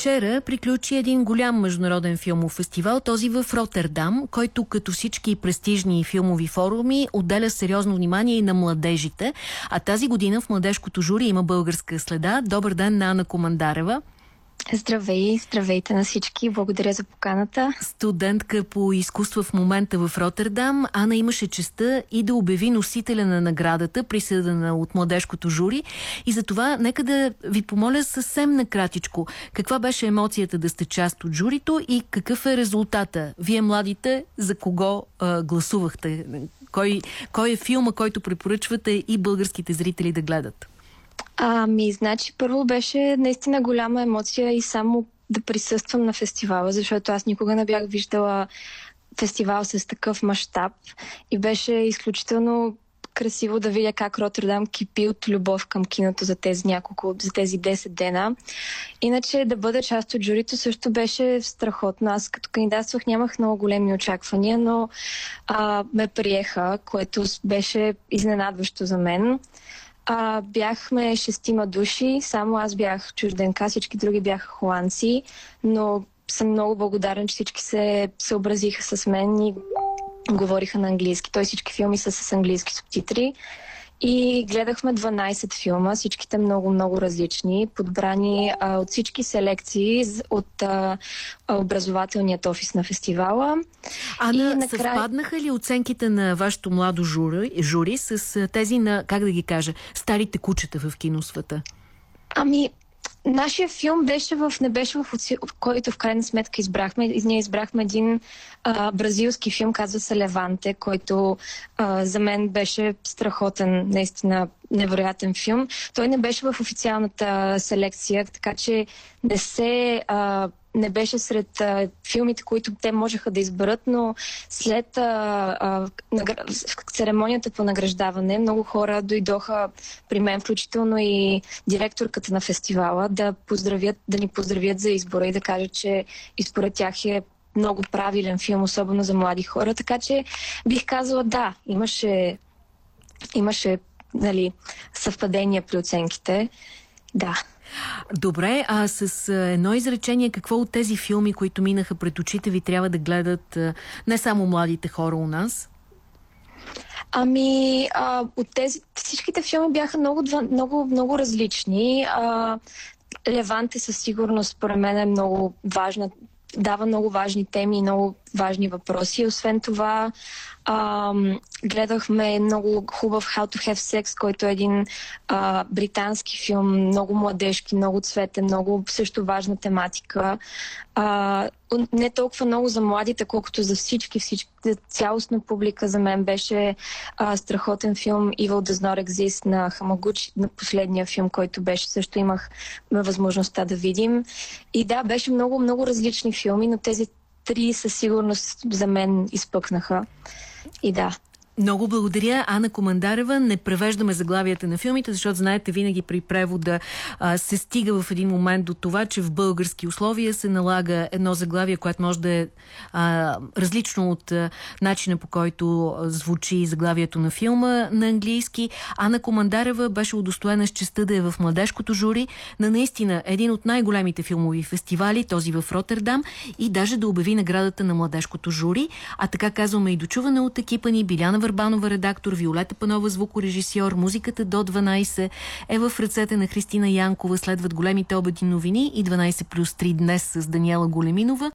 Вчера приключи един голям международен филмов фестивал, този в Роттердам, който като всички престижни филмови форуми отделя сериозно внимание и на младежите. А тази година в младежкото жури има българска следа. Добър ден на Ана Командарева. Здравей, здравейте на всички. Благодаря за поканата. Студентка по изкуство в момента в Роттердам. Ана имаше честа и да обяви носителя на наградата, присъдена от младежкото жури. И за това нека да ви помоля съвсем накратичко. Каква беше емоцията да сте част от журито и какъв е резултата? Вие младите за кого а, гласувахте? Кой, кой е филма, който препоръчвате и българските зрители да гледат? Ами, значи, първо беше наистина голяма емоция и само да присъствам на фестивала, защото аз никога не бях виждала фестивал с такъв мащаб и беше изключително красиво да видя как Роттердам кипи от любов към киното за тези няколко, за тези 10 дена. Иначе да бъда част от журито също беше страхотно. Аз като кандидатствах нямах много големи очаквания, но а, ме приеха, което беше изненадващо за мен. А, бяхме шестима души, само аз бях чужденка, всички други бяха холандци, но съм много благодарен, че всички се съобразиха с мен и говориха на английски. Той всички филми са с английски субтитри. И гледахме 12 филма, всичките много-много различни, подбрани а, от всички селекции от а, образователният офис на фестивала. Ана, накрая... съвпаднаха ли оценките на вашето младо жури, жури с тези на, как да ги кажа, старите кучета в киносвата? Ами, Нашия филм беше в, не беше в, в който в крайна сметка избрахме. Ние избрахме един а, бразилски филм, казва се Леванте, който а, за мен беше страхотен, наистина невероятен филм. Той не беше в официалната селекция, така че не се а, не беше сред а, филмите, които те можеха да изберат, но след а, а, церемонията по награждаване много хора дойдоха при мен, включително и директорката на фестивала, да, поздравят, да ни поздравят за избора и да кажат, че и според тях е много правилен филм, особено за млади хора. Така че бих казала да, имаше, имаше нали, съвпадения при оценките. Да. Добре, а с едно изречение, какво от тези филми, които минаха пред очите ви, трябва да гледат не само младите хора у нас? Ами, а, от тези, всичките филми бяха много, много, много различни. А, Леванте със сигурност, според мен, е много важна дава много важни теми и много важни въпроси. Освен това, а, гледахме много хубав How to Have Sex, който е един а, британски филм, много младежки, много цветен, много също важна тематика. А, не толкова много за младите, колкото за всички, всички цялостна публика. За мен беше а, страхотен филм Evil Does Not Exist на Хамагучи, на последния филм, който беше. Също имах възможността да видим. И да, беше много, много различни филми, но тези три със сигурност за мен изпъкнаха. И да. Много благодаря, Ана Командарева. Не превеждаме заглавията на филмите, защото знаете, винаги при превода а, се стига в един момент до това, че в български условия се налага едно заглавие, което може да е а, различно от а, начина по който звучи заглавието на филма на английски. Ана Командарева беше удостоена с честа да е в младежкото жури на наистина един от най-големите филмови фестивали, този в Роттердам и даже да обяви наградата на младежкото жури. А така казваме и дочуване от екипа ни Биляна Върбанова, редактор, Виолета Панова, звукорежисьор. Музиката до 12 е в ръцете на Христина Янкова. Следват големите обеди новини и 12 плюс 3 днес с Даниела Големинова.